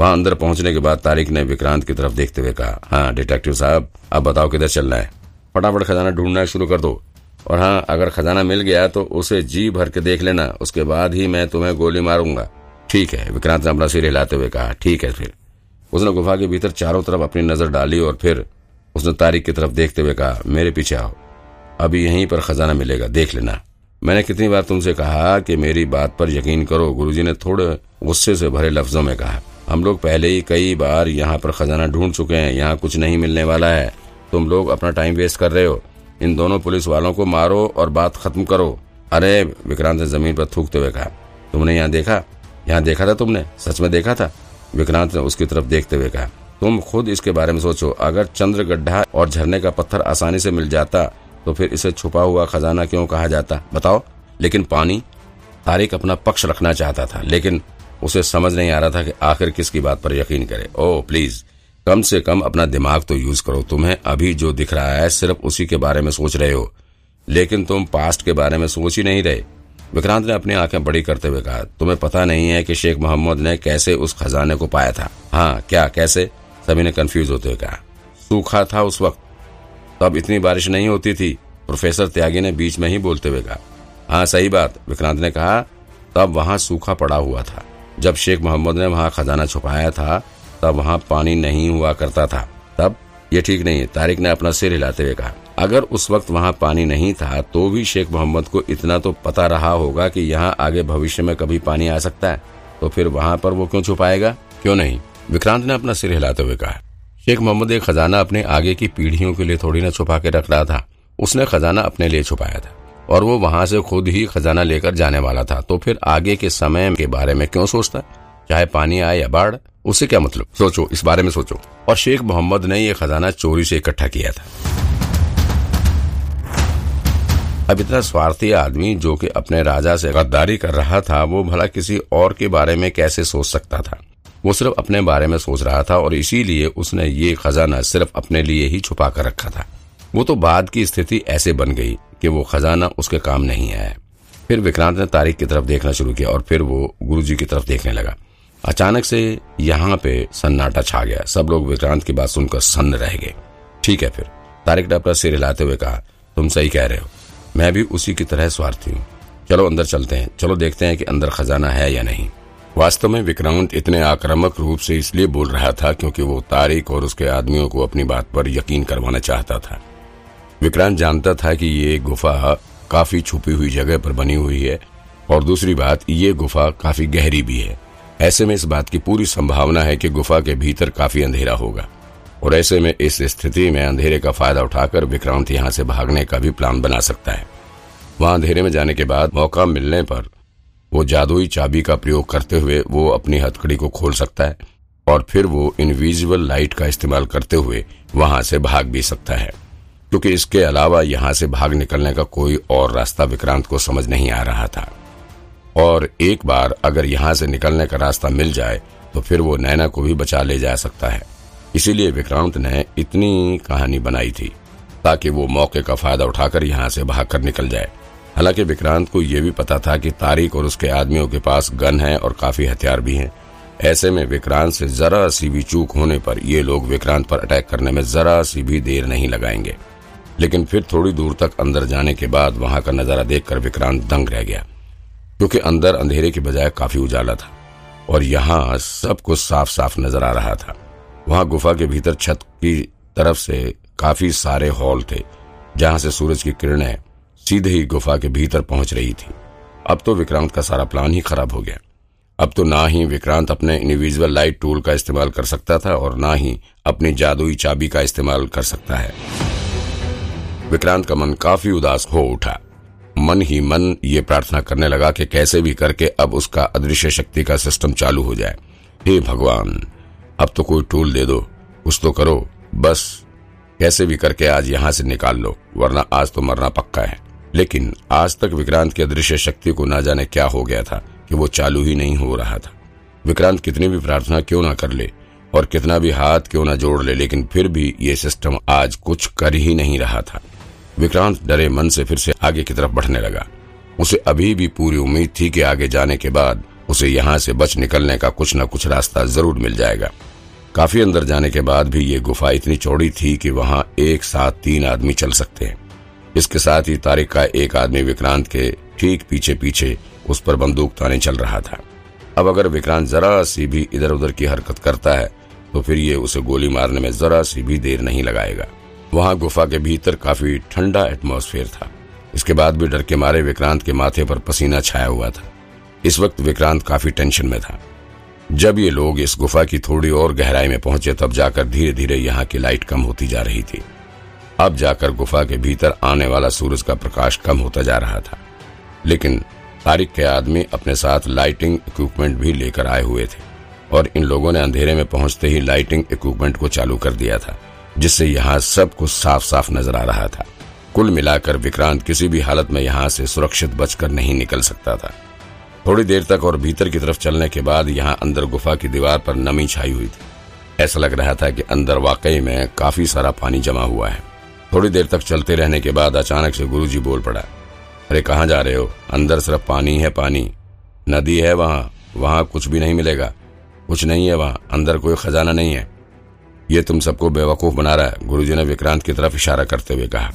वहाँ अंदर पहुँचने के बाद तारिक ने विक्रांत की तरफ़ देखते हुए कहा हाँ डिटेक्टिव साहब अब बताओ किधर चलना है? फटाफट खजाना ढूंढना शुरू कर दो। और हाँ अगर खजाना मिल गया तो उसे जी भर के देख लेना, उसके बाद ही मैं तुम्हें गोली मारूँगा। ठीक है, विक्रांत ने अपना सिर हिलाते हुए कहा, ठीक है फिर। उसने गुफा के भीतर चारों तरफ़ अपनी नज़र डाली और फिर उसने तारिक की तरफ़ देखते हुए कहा, मेरे पीछे आओ। अभी यहीं पर खजाना मिलेगा, देख लेना। मैंने कितनी बार तुमसे कहा कि मेरी बात पर यकीन करो, गुरुजी ने थोड़े गुस्से से भरे लफ्जों में कहा। हम लोग पहले ही कई बार यहाँ पर खजाना ढूंढ चुके हैं, यहाँ कुछ नहीं मिलने वाला है। तुम लोग अपना टाइम वेस्ट कर रहे हो। इन दोनों पुलिस वालों को मारो और बात खत्म करो। अरे, विक्रांत ने ज़मीन पर थूकते हुए कहा, तुमने यहाँ देखा? यहाँ देखा था तुमने? सच में देखा था? विक्रांत ने उसकी तरफ़ देखते हुए कहा, तुम खुद इसके बारे में सोचो। अगर चंद्र गड्ढा और झरने का पत्थर आसानी से मिल जाता तो फिर इसे छुपा हुआ खजाना क्यों कहा जाता? बताओ। लेकिन पानी तारिक अपना पक्ष रखना चाहता था, लेकिन उसे समझ नहीं आ रहा था कि आखिर किसकी बात पर यकीन करे। ओ प्लीज़ कम से कम अपना दिमाग तो यूज़ करो। तुम्हें अभी जो दिख रहा है, सिर्फ़ उसी के बारे में सोच रहे हो। लेकिन तुम पास्ट के बारे में सोच ही नहीं रहे। विक्रांत ने अपनी आँखें बड़ी करते हुए कहा, तुम्हें पता नहीं है कि शेख मोहम्मद ने कैसे उस खजाने को पाया था? हाँ क्या, कैसे? सभी ने कंफ्यूज होते हुए कहा, सूखा था उस वक्त। तब इतनी बारिश नहीं होती थी। प्रोफेसर त्यागी ने बीच में ही बोलते हुए कहा हाँ सही बात। विक्रांत ने कहा, तब वहाँ सूखा पड़ा हुआ था। जब शेख मोहम्मद ने वहाँ खजाना छुपाया था, तब वहाँ पानी नहीं हुआ करता था। तब ये ठीक नहीं है, तारिक ने अपना सिर हिलाते हुए कहा, अगर उस वक्त वहाँ पानी नहीं था तो भी शेख मोहम्मद को इतना तो पता रहा होगा कि यहाँ आगे भविष्य में कभी पानी आ सकता है। तो फिर वहाँ पर वो क्यों छुपाएगा? क्यों नहीं? विक्रांत ने अपना सिर हिलाते हुए कहा, शेख मोहम्मद एक खजाना अपने आगे की पीढ़ियों के लिए थोड़ी ना छुपा के रख रहा था। उसने खजाना अपने लिए छुपाया था। और वो वहाँ से खुद ही खजाना लेकर जाने वाला था। तो फिर आगे के समय के बारे में क्यों सोचता चाहे पानी आए या बाढ़, उससे क्या मतलब? सोचो, इस बारे में सोचो। और शेख मोहम्मद ने ये खजाना चोरी से इकट्ठा किया था। अब इतना स्वार्थी आदमी जो कि अपने राजा से गद्दारी कर रहा था, वो भला किसी और के बारे में कैसे सोच सकता था? वो सिर्फ़ अपने बारे में सोच रहा था और इसीलिए उसने ये खजाना सिर्फ़ अपने लिए ही छुपा कर रखा था। वो तो बाद की स्थिति ऐसे बन गई। कि वो खजाना उसके काम नहीं आया। फिर विक्रांत ने तारीख की तरफ़ देखना शुरू किया और फिर वो गुरुजी की तरफ़ देखने लगा। अचानक से यहाँ पे सन्नाटा छा गया। सब लोग विक्रांत की बात सुनकर सन्न रह गए। ठीक है फिर। तारिक ने अपना सिर हिलाते हुए कहा, तुम सही कह रहे हो। मैं भी उसी की तरह स्वार्थी हूँ। चलो अंदर चलते हैं। चलो देखते हैं कि अंदर खजाना है या नहीं। वास्तव में विक्रांत इतने आक्रामक रूप से इसलिए बोल रहा था क्योंकि वो तारिक और उसके आदमियों को अपनी बात पर यकीन करवाना चाहता था। विक्रांत जानता था कि ये गुफा काफ़ी छुपी हुई जगह पर बनी हुई है, और दूसरी बात, ये गुफा काफ़ी गहरी भी है। ऐसे में इस बात की पूरी संभावना है कि गुफा के भीतर काफ़ी अंधेरा होगा, और ऐसे में इस स्थिति में अंधेरे का फ़ायदा उठाकर विक्रांत यहाँ से भागने का भी प्लान बना सकता है। वहाँ अंधेरे में जाने के बाद मौका मिलने पर वो जादुई चाबी का प्रयोग करते हुए वो अपनी हथकड़ी को खोल सकता है, और फिर वो इनविजिबल लाइट का इस्तेमाल करते हुए वहाँ से भाग भी सकता है। क्योंकि इसके अलावा यहाँ से भाग निकलने का कोई और रास्ता विक्रांत को समझ नहीं आ रहा था। और एक बार अगर यहाँ से निकलने का रास्ता मिल जाए तो फिर वो नैना को भी बचा ले जा सकता है। इसीलिए विक्रांत ने इतनी कहानी बनाई थी, ताकि वो मौके का फ़ायदा उठाकर यहाँ से भागकर निकल जाए। हालाँकि विक्रांत को यह भी पता था कि तारिक और उसके आदमियों के पास गन है और काफ़ी हथियार भी हैं। ऐसे में विक्रांत से जरा सी भी चूक होने पर ये लोग विक्रांत पर अटैक करने में जरा सी भी देर नहीं लगाएँगे। लेकिन फिर थोड़ी दूर तक अंदर जाने के बाद वहाँ का नज़ारा देखकर विक्रांत दंग रह गया, क्योंकि अंदर अंधेरे की बजाय काफ़ी उजाला था और यहाँ सब कुछ साफ़ साफ़ नज़र आ रहा था। वहाँ गुफा के भीतर छत की तरफ़ से काफ़ी सारे हॉल थे, जहाँ से सूरज की किरणें सीधे ही गुफा के भीतर पहुँच रही थी। अब तो विक्रांत का सारा प्लान ही खराब हो गया। अब तो ना ही विक्रांत अपने इंडिविजुअल लाइट टूल का इस्तेमाल कर सकता था और ना ही अपनी जादुई चाबी का इस्तेमाल कर सकता है। विक्रांत का मन काफ़ी उदास हो उठा। मन ही मन ये प्रार्थना करने लगा कि कैसे भी करके अब उसका अदृश्य शक्ति का सिस्टम चालू हो जाए। हे भगवान, अब तो कोई टूल दे दो, कुछ तो करो, बस। कैसे भी करके आज यहाँ से निकाल लो, वरना आज तो मरना पक्का है। लेकिन आज तक विक्रांत की अदृश्य शक्ति को ना जाने क्या हो गया था कि वो चालू ही नहीं हो रहा था। विक्रांत कितनी भी प्रार्थना क्यों ना कर ले और कितना भी हाथ क्यों ना जोड़ ले, लेकिन फिर भी ये सिस्टम आज कुछ कर ही नहीं रहा था। विक्रांत डरे मन से फिर से आगे की तरफ़ बढ़ने लगा। उसे अभी भी पूरी उम्मीद थी कि आगे जाने के बाद उसे यहाँ से बच निकलने का कुछ न कुछ रास्ता ज़रूर मिल जाएगा। काफ़ी अंदर जाने के बाद भी ये गुफा इतनी चौड़ी थी कि वहाँ एक साथ तीन आदमी चल सकते हैं। इसके साथ ही तारिक का एक आदमी विक्रांत के ठीक पीछे पीछे उस पर बंदूक ताने चल रहा था। अब अगर विक्रांत जरा सी भी इधर उधर की हरकत करता है तो फिर ये उसे गोली मारने में जरा सी भी देर नहीं लगाएगा। वहाँ गुफा के भीतर काफ़ी ठंडा एटमॉस्फेयर था। इसके बाद भी डर के मारे विक्रांत के माथे पर पसीना छाया हुआ था। इस वक्त विक्रांत काफ़ी टेंशन में था। जब ये लोग इस गुफा की थोड़ी और गहराई में पहुँचे, तब जाकर धीरे धीरे यहाँ की लाइट कम होती जा रही थी। अब जाकर गुफा के भीतर आने वाला सूरज का प्रकाश कम होता जा रहा था। लेकिन तारिक के आदमी अपने साथ लाइटिंग इक्विपमेंट भी लेकर आए हुए थे और इन लोगों ने अंधेरे में पहुँचते ही लाइटिंग इक्विपमेंट को चालू कर दिया था। जिससे यहाँ सब कुछ साफ़ साफ़ नज़र आ रहा था। कुल मिलाकर विक्रांत किसी भी हालत में यहाँ से सुरक्षित बचकर नहीं निकल सकता था। थोड़ी देर तक और भीतर की तरफ़ चलने के बाद यहाँ अंदर गुफा की दीवार पर नमी छाई हुई थी। ऐसा लग रहा था कि अंदर वाकई में काफ़ी सारा पानी जमा हुआ है। थोड़ी देर तक चलते रहने के बाद अचानक से गुरुजी बोल पड़ा, अरे, कहाँ जा रहे हो? अंदर सिर्फ़ पानी है पानी। नदी है वहाँ वहाँ कुछ भी नहीं मिलेगा। कुछ नहीं है वहाँ, अंदर कोई खजाना नहीं है। ये तुम सबको बेवकूफ़ बना रहा है। गुरुजी ने विक्रांत की तरफ़ इशारा करते हुए कहा।